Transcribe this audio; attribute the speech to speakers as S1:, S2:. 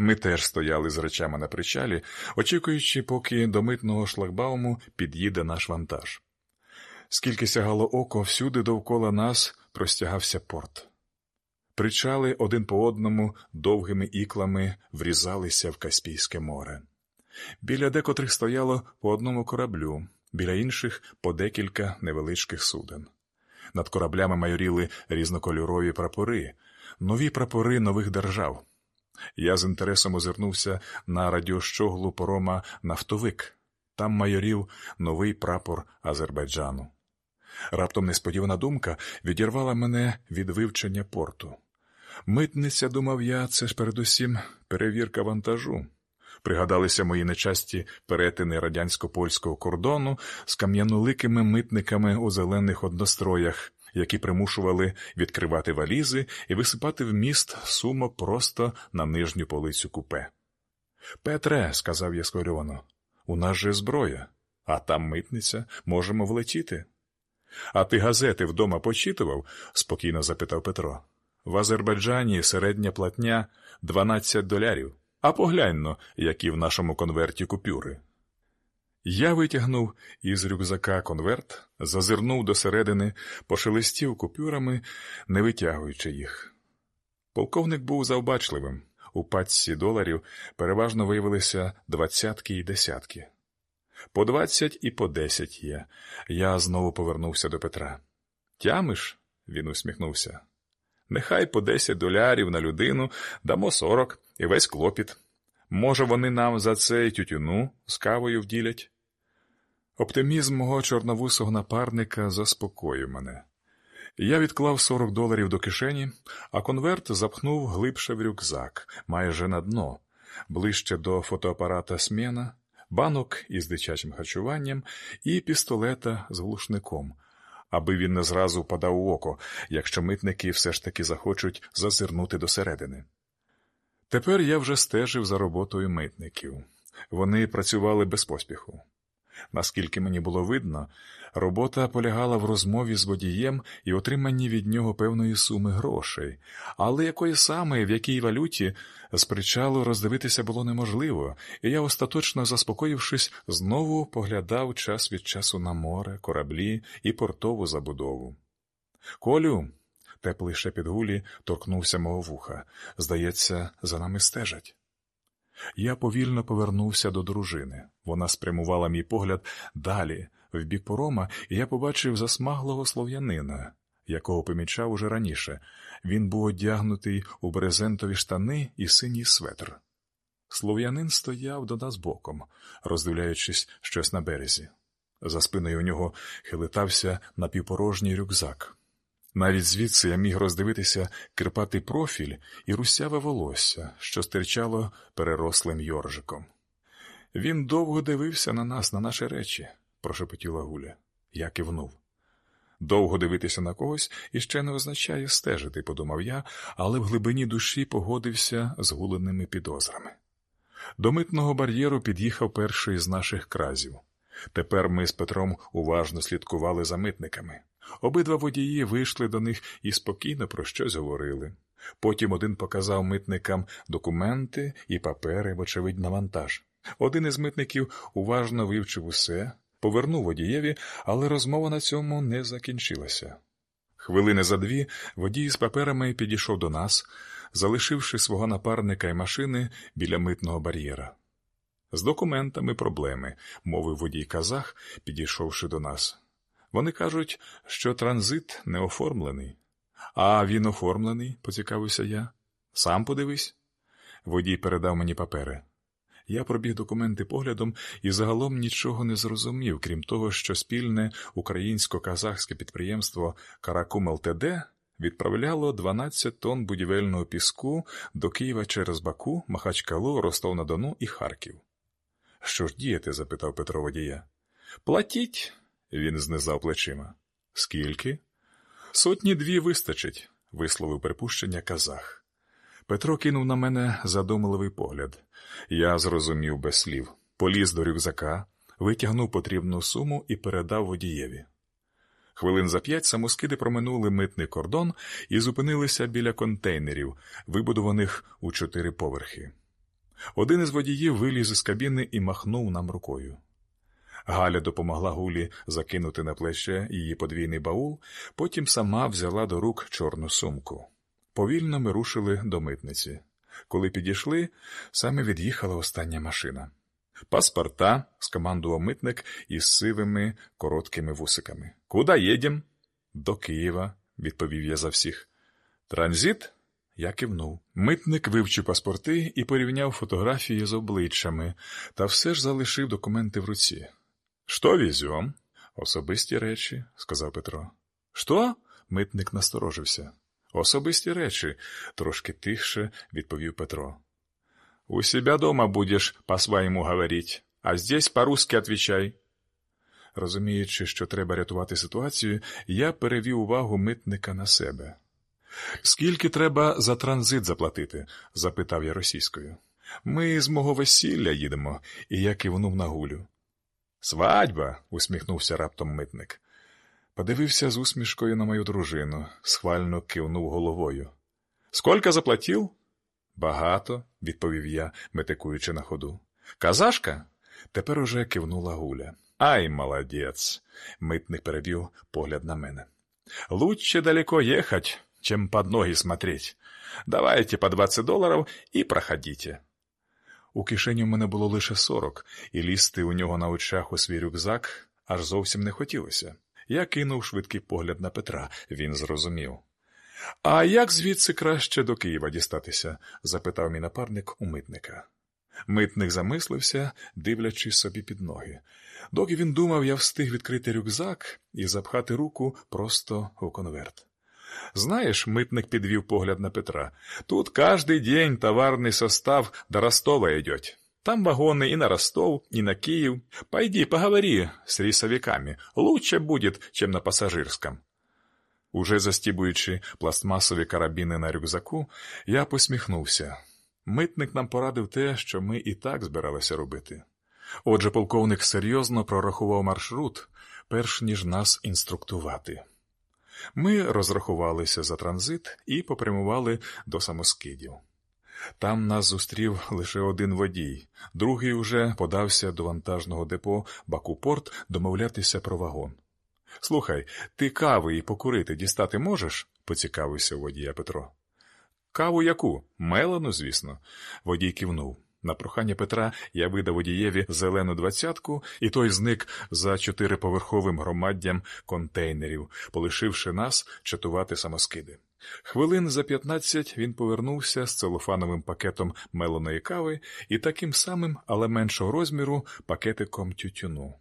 S1: Ми теж стояли з речами на причалі, очікуючи, поки до митного шлагбауму під'їде наш вантаж. Скільки сягало око, всюди довкола нас простягався порт. Причали один по одному довгими іклами врізалися в Каспійське море. Біля декотрих стояло по одному кораблю, біля інших по декілька невеличких суден. Над кораблями майоріли різнокольорові прапори, нові прапори нових держав. Я з інтересом озирнувся на радіощоглу порома нафтовик. Там майорів новий прапор Азербайджану. Раптом несподівана думка відірвала мене від вивчення порту. Митниця, думав я, це ж передусім перевірка вантажу. Пригадалися мої нечасті перетини радянсько польського кордону з кам'яноликими митниками у зелених одностроях, які примушували відкривати валізи і висипати в міст сумок просто на нижню полицю купе. Петре, сказав я схвильовано, у нас же зброя, а там митниця, можемо влетіти. А ти газети вдома почитував? спокійно запитав Петро. В Азербайджані середня платня 12 долярів. А погляньно, які в нашому конверті купюри. Я витягнув із рюкзака конверт, зазирнув досередини, пошелестів купюрами, не витягуючи їх. Полковник був завбачливим. У пачці доларів переважно виявилися двадцятки і десятки. По двадцять і по десять є. Я знову повернувся до Петра. Тямиш? він усміхнувся. Нехай по десять долярів на людину дамо сорок і весь клопіт. Може, вони нам за це тютюну з кавою вділять? Оптимізм мого чорновусого напарника заспокоїв мене. Я відклав 40 доларів до кишені, а конверт запхнув глибше в рюкзак, майже на дно, ближче до фотоапарата смена, банок із дитячим харчуванням і пістолета з глушником, аби він не зразу впадав у око, якщо митники все ж таки захочуть зазирнути досередини. Тепер я вже стежив за роботою митників. Вони працювали без поспіху. Наскільки мені було видно, робота полягала в розмові з водієм і отриманні від нього певної суми грошей, але якої саме, в якій валюті, з причалу роздивитися було неможливо, і я, остаточно заспокоївшись, знову поглядав час від часу на море, кораблі і портову забудову. Колю, теплий шепіт гулі торкнувся мого вуха. Здається, за нами стежать. Я повільно повернувся до дружини. Вона спрямувала мій погляд далі, в бік порома, і я побачив засмаглого слов'янина, якого помічав уже раніше. Він був одягнутий у брезентові штани і синій светр. Слов'янин стояв до нас боком, роздивляючись щось на березі. За спиною у нього хилитався напівпорожній рюкзак. Навіть звідси я міг роздивитися кирпатий профіль і русяве волосся, що стирчало перерослим йоржиком. Він довго дивився на нас, на наші речі, прошепотіла Гуля. Я кивнув. Довго дивитися на когось іще не означає стежити, подумав я, але в глибині душі погодився з гуленими підозрами. До митного бар'єру під'їхав перший з наших кразів. Тепер ми з Петром уважно слідкували за митниками. Обидва водії вийшли до них і спокійно про щось говорили. Потім один показав митникам документи і папери, вочевидь, на вантаж. Один із митників уважно вивчив усе, повернув водієві, але розмова на цьому не закінчилася. Хвилини за дві водій з паперами підійшов до нас, залишивши свого напарника і машини біля митного бар'єра. З документами проблеми, мовив водій казах, підійшовши до нас. Вони кажуть, що транзит не оформлений. А він оформлений, поцікавився я. Сам подивись. Водій передав мені папери. Я пробіг документи поглядом і загалом нічого не зрозумів, крім того, що спільне українсько-казахське підприємство Каракум ЛТД відправляло 12 тонн будівельного піску до Києва через Баку, Махачкалу, Ростов-на-Дону і Харків. Що ж діяти? запитав Петро водія. Платіть. Він знизав плечима. Скільки? Сотні дві вистачить, висловив припущення казах. Петро кинув на мене задумливий погляд. Я зрозумів без слів, поліз до рюкзака, витягнув потрібну суму і передав водієві. Хвилин за п'ять самоскиди проминули митний кордон і зупинилися біля контейнерів, вибудованих у чотири поверхи. Один із водіїв виліз із кабіни і махнув нам рукою. Галя допомогла Гулі закинути на плече її подвійний баул, потім сама взяла до рук чорну сумку. Повільно ми рушили до митниці. Коли підійшли, саме від'їхала остання машина. Паспорта, скомандував митник із сивими короткими вусиками. Куда їдем? До Києва, відповів я за всіх. Транзит? Я кивнув. Митник вивчив паспорти і порівняв фотографії з обличчями, та все ж залишив документи в руці. Що візьом? Особисті речі, сказав Петро. Що? Митник насторожився. Особисті речі, трошки тихше відповів Петро. У себя дома будеш по-своєму говорить, а здесь по-русски отвечай. Розуміючи, що треба рятувати ситуацію, я перевів увагу митника на себе. Скільки треба за транзит заплатити? запитав я російською. Ми з мого весілля їдемо, і я кивнув на гулю. Свадьба. усміхнувся раптом митник. Подивився з усмішкою на мою дружину, схвально кивнув головою. Скільки заплатив? Багато, відповів я, метикуючи на ходу. Казашка? Тепер уже кивнула Гуля. Ай, молодець. Митник перевів погляд на мене. Лучше далеко ехать, чем под ноги смотреть. Давайте по 20 доларів і проходите. У кишені в мене було лише сорок, і лізти у нього на очах у свій рюкзак аж зовсім не хотілося. Я кинув швидкий погляд на Петра, він зрозумів. А як звідси краще до Києва дістатися? запитав мій напарник у митника. Митник замислився, дивлячись собі під ноги. Доки він думав, я встиг відкрити рюкзак і запхати руку просто у конверт. Знаєш, митник підвів погляд на Петра, тут каждый день товарный состав до Ростова идет. Там вагоны и на Ростов, и на Киев. Пойди поговори с рейсовиками. Лучше будет, чем на пассажирском. Уже застібуючи пластмасові карабіни на рюкзаку, я посміхнувся. Митник нам порадив те, що ми і так збиралися робити. Отже, полковник серйозно прорахував маршрут, перш ніж нас інструктувати. Ми розрахувалися за транзит і попрямували до самоскидів. Там нас зустрів лише один водій, другий уже подався до вантажного депо Бакупорт домовлятися про вагон. Слухай, ти кави і покурити дістати можеш? поцікавився водія Петро. Каву яку? Мелену, звісно. Водій кивнув. На прохання Петра я видав водієві зелену двадцятку, і той зник за чотириповерховим громаддям контейнерів, полишивши нас чатувати самоскиди. Хвилин за п'ятнадцять він повернувся з целофановим пакетом мелоної кави і таким самим, але меншого розміру, пакетиком тютюну.